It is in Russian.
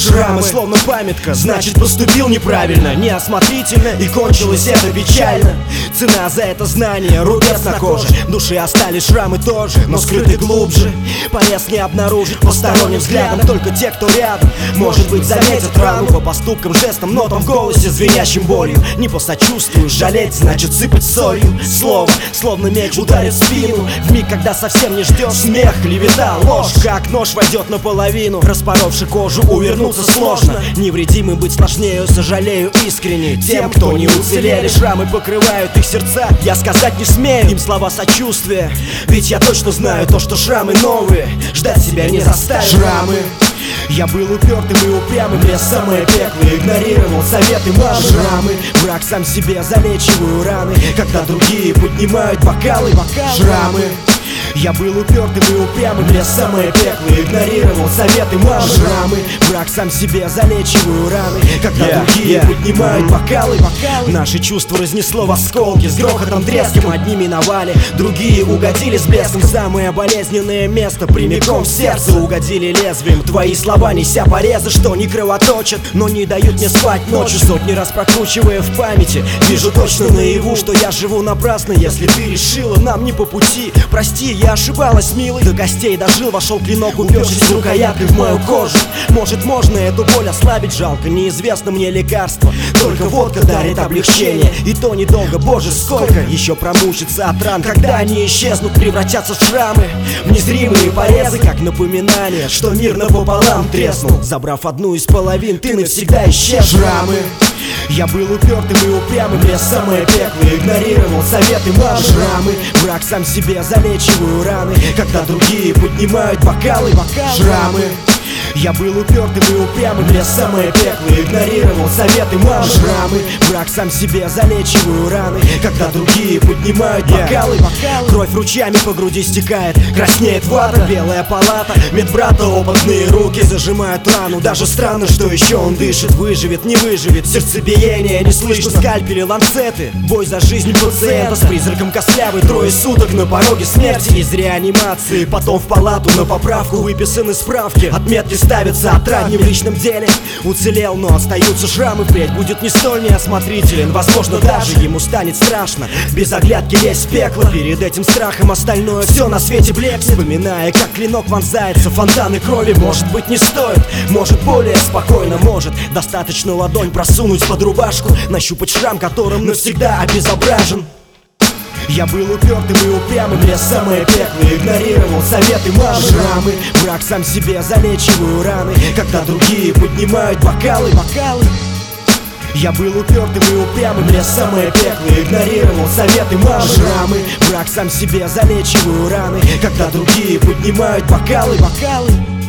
Шрамы словно памятка, значит поступил неправильно. Неосмотрительно. И кончилось это печально. Цена за это знание, рубец на коже. Души остались шрамы тоже, но скрыты глубже. Порез не обнаружить посторонним взглядом Только те, кто рядом, может быть заметят рану По поступкам, жестам, нотам в голосе, звенящим болью. Не посочувствуешь, жалеть значит сыпать солью. Слово, словно меч ударит спину. В миг, когда совсем не ждешь смех, клевета, ложь. Как нож войдет наполовину, распоровши кожу, увернуться сложно. Невредимым быть сложнее, сожалею искренне. Тем, кто не уцелели, шрамы покрывают их сердца. Я сказать не смею им слова сочувствия. Ведь я точно знаю то, что шрамы новые. Ждать себя не заставят Шрамы. Я был упертым и упрямым, я самое пекло Игнорировал советы мамы. Шрамы, враг сам себе залечиваю раны. Когда другие поднимают бокалы, бокалы. Шрамы, я был упертым и упрямым, я самое пекло Игнорировал советы мамы. Шрамы, враг сам себе залечиваю раны. Когда yeah, другие yeah. поднимают бокалы, бокалы. Наши чувства разнесло в осколки С грохотом, треском. Одни миновали Другие угодили с блеском. Самое болезненное место прямиком в сердце. Угодили лезвием Твои слова, неся порезы, что не кровоточат Но не дают мне спать ночью. Сотни раз прокручивая в памяти Вижу точно наяву, что я живу напрасно. Если ты решила нам не по пути. Прости, я ошибалась, милый До костей дожил, вошел клинок, упершись рукояткой в мою кожу. Может можно эту боль ослабить, жалко Неизвестно мне лекарство. Только водка дарит облегчение И то недолго, боже, сколько Еще промучиться от ран Когда они исчезнут, превратятся в шрамы. В незримые порезы, как напоминание Что мир напополам треснул. Забрав одну из половин, ты навсегда исчез. Шрамы я был упертым и упрямым, я самое пекло Игнорировал советы мамы Шрамы, враг сам себе залечиваю раны Когда другие поднимают бокалы, бокалы. Шрамы, я был упертым и упрямым, я самое пекло Игнорировал советы мамы. Шрамы, враг сам себе залечиваю раны Когда другие поднимают бокалы. Кровь ручьями по груди стекает, краснеет вата. Белая палата, медбрата опытные руки Зажимают рану, даже странно, что еще он дышит Выживет, не выживет, сердцебиение Не слышно скальпели, ланцеты. Бой за жизнь пациента с призраком костлявый. Трое суток на пороге смерти. Из реанимации Потом в палату на поправку выписаны справки. Отметки ставится отрадни в личном деле. Уцелел, но остаются шрамы Впредь будет не столь неосмотрителен. Возможно, даже ему станет страшно. Без оглядки лезть в пекло Перед этим страхом остальное все на свете блекнет Вспоминая, как клинок вонзается Фонтаны крови, может быть, не стоит. Может, более спокойно, может Достаточно ладонь просунуть под рубашку Нащупать шрам, которым навсегда обезображен я был упертым и упрямым, я самое пекло Игнорировал советы мамы. Шрамы, враг сам себе залечиваю раны Когда другие поднимают бокалы, бокалы. Я был упертым и упрямым, я самое пекло Игнорировал советы мамы. Шрамы, враг сам себе залечиваю раны Когда другие поднимают бокалы, бокалы